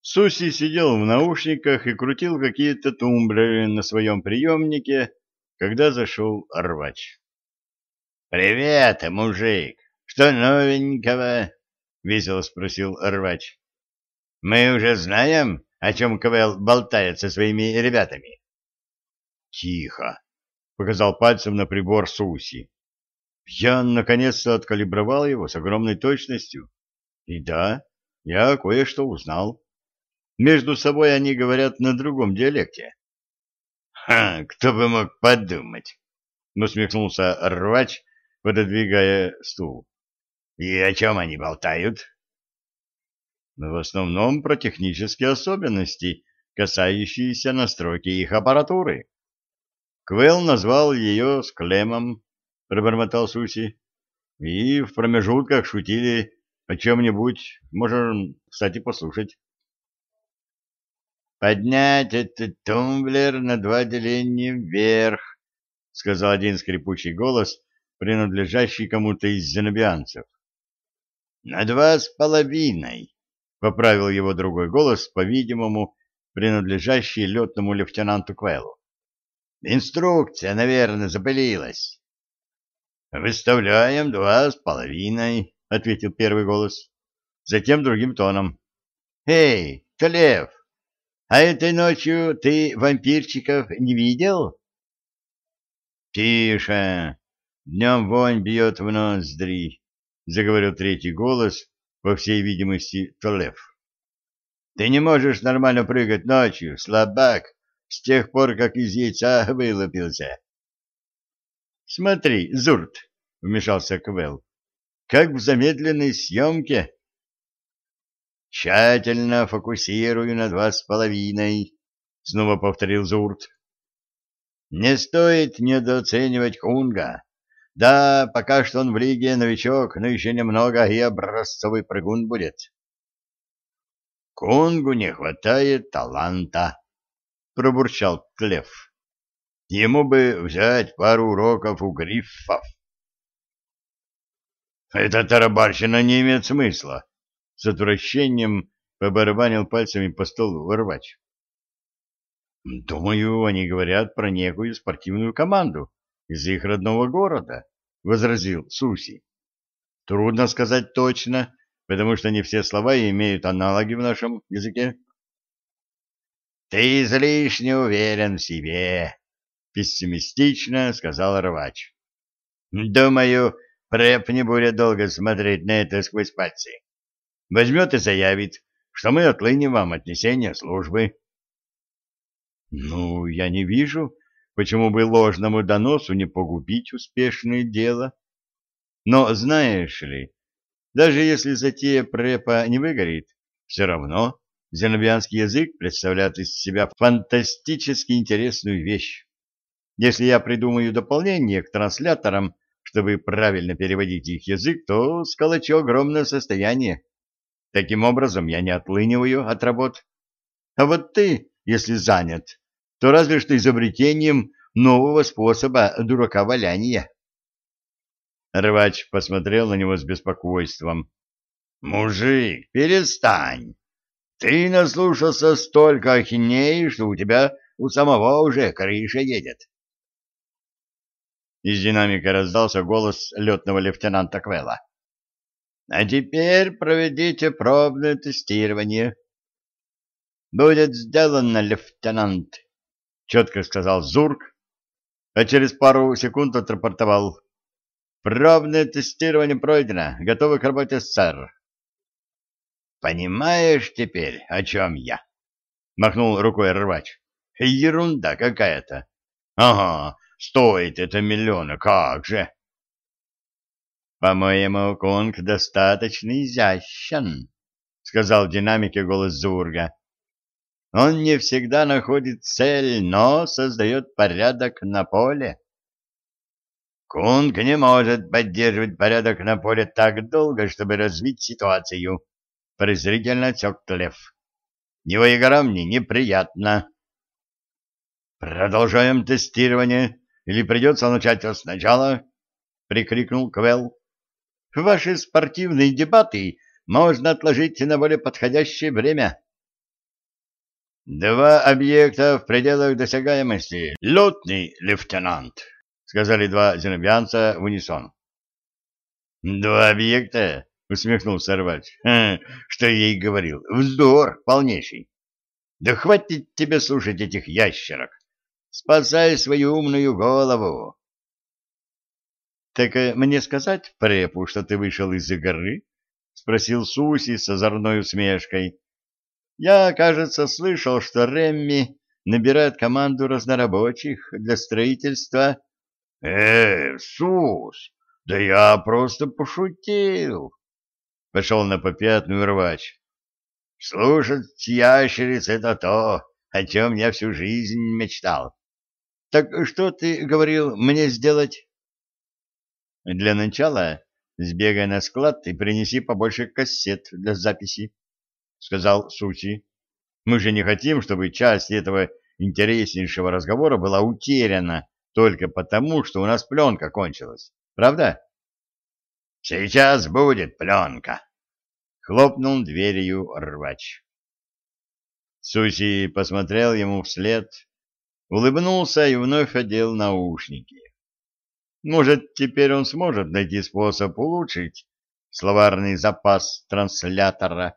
Суси сидел в наушниках и крутил какие-то тумблеры на своем приемнике, когда зашел рвач. — Привет, мужик! Что новенького? — весело спросил рвач. — Мы уже знаем, о чем КВЛ болтает со своими ребятами. — Тихо! — показал пальцем на прибор Суси. Я наконец-то откалибровал его с огромной точностью. И да, я кое-что узнал. Между собой они говорят на другом диалекте. — Ха, кто бы мог подумать! — усмехнулся рвач, пододвигая стул. — И о чем они болтают? — В основном про технические особенности, касающиеся настройки их аппаратуры. Квелл назвал ее склемом, — пробормотал Суси. — И в промежутках шутили о чем-нибудь, можем, кстати, послушать. «Поднять этот тумблер на два деления вверх», — сказал один скрипучий голос, принадлежащий кому-то из зенобианцев. «На два с половиной», — поправил его другой голос, по-видимому, принадлежащий летному лейтенанту Квеллу. «Инструкция, наверное, запылилась». «Выставляем два с половиной», — ответил первый голос. Затем другим тоном. «Эй, Тлев, а этой ночью ты вампирчиков не видел? Тише. Днем вонь бьет в ноздри, заговорил третий голос, по всей видимости, Толев. Ты не можешь нормально прыгать ночью, слабак, с тех пор, как из яйца вылупился. Смотри, Зурт, вмешался Квел, как в замедленной съемке — Тщательно фокусирую на два с половиной, — снова повторил Зурт. — Не стоит недооценивать Кунга. Да, пока что он в лиге новичок, но еще немного и образцовый прыгун будет. — Кунгу не хватает таланта, — пробурчал Клев. — Ему бы взять пару уроков у гриффов. — Эта тарабарщина не имеет смысла, с отвращением побарабанил пальцами по столу ворвач. «Думаю, они говорят про некую спортивную команду из их родного города», — возразил Суси. «Трудно сказать точно, потому что не все слова имеют аналоги в нашем языке». «Ты излишне уверен в себе», — пессимистично сказал рвач. «Думаю, Преп не будет долго смотреть на это сквозь пальцы возьмет и заявит, что мы отлынем вам отнесение службы. Ну, я не вижу, почему бы ложному доносу не погубить успешное дело. Но знаешь ли, даже если затея препа не выгорит, все равно зенобианский язык представляет из себя фантастически интересную вещь. Если я придумаю дополнение к трансляторам, чтобы правильно переводить их язык, то сколочу огромное состояние. Таким образом, я не отлыниваю от работ. А вот ты, если занят, то разве что изобретением нового способа дурака валяния. Рвач посмотрел на него с беспокойством. — Мужик, перестань! Ты наслушался столько ахинеи, что у тебя у самого уже крыша едет. Из динамика раздался голос летного лейтенанта Квелла. А теперь проведите пробное тестирование. Будет сделано, лейтенант, четко сказал Зурк, а через пару секунд отрапортовал. Пробное тестирование пройдено. Готовы к работе, сэр. Понимаешь теперь, о чем я? Махнул рукой рвач. Ерунда какая-то. Ага, стоит это миллиона, как же. «По-моему, Кунг достаточно изящен», — сказал в динамике голос Зурга. «Он не всегда находит цель, но создает порядок на поле». «Кунг не может поддерживать порядок на поле так долго, чтобы развить ситуацию», — презрительно отсек Тлев. «Его игра мне неприятна». «Продолжаем тестирование, или придется начать сначала?» — прикрикнул Квелл. Ваши спортивные дебаты можно отложить на более подходящее время. Два объекта в пределах досягаемости. Лютный лейтенант, сказали два зенобианца в унисон. Два объекта? усмехнулся рвач. Что я ей говорил? Вздор полнейший. Да хватит тебе слушать этих ящерок. Спасай свою умную голову. Так э, мне сказать Препу, что ты вышел из игры? спросил Суси с озорной усмешкой. Я, кажется, слышал, что Ремми набирает команду разнорабочих для строительства. Э, Сус, да я просто пошутил. Пошел на попятную рвач. Слушать ящериц — это то, о чем я всю жизнь мечтал. Так что ты говорил мне сделать? Для начала сбегай на склад и принеси побольше кассет для записи, — сказал Сути. Мы же не хотим, чтобы часть этого интереснейшего разговора была утеряна только потому, что у нас пленка кончилась. Правда? — Сейчас будет пленка, — хлопнул дверью рвач. Суси посмотрел ему вслед, улыбнулся и вновь одел наушники. Может, теперь он сможет найти способ улучшить словарный запас транслятора.